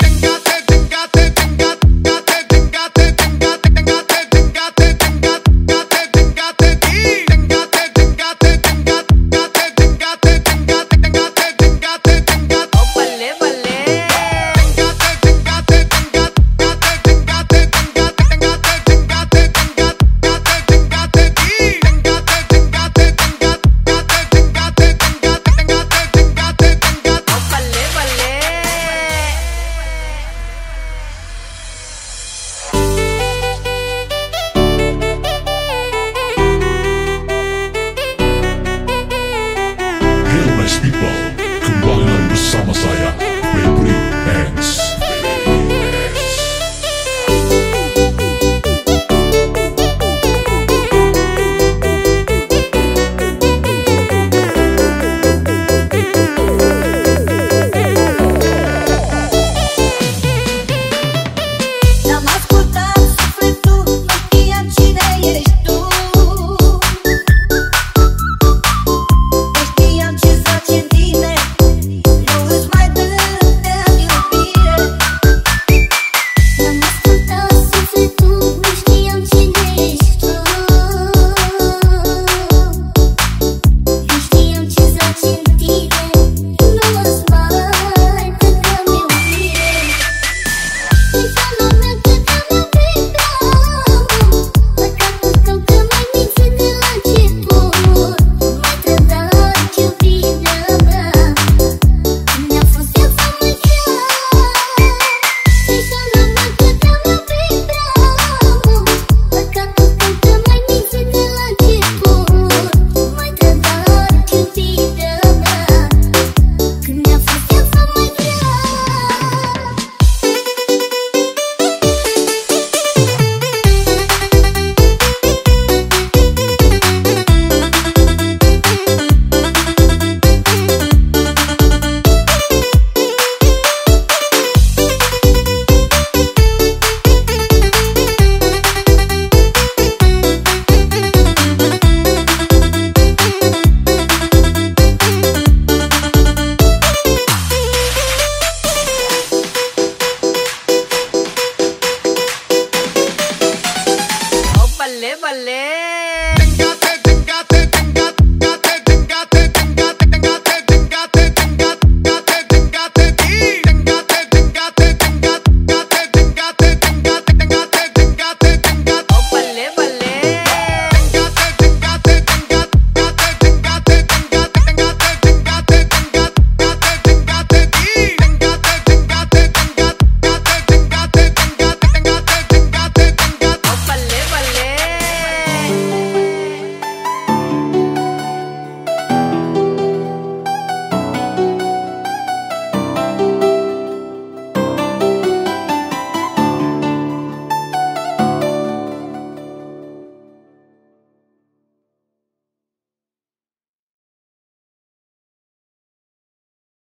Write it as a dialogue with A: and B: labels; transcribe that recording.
A: Chingate, chingate. Valeu!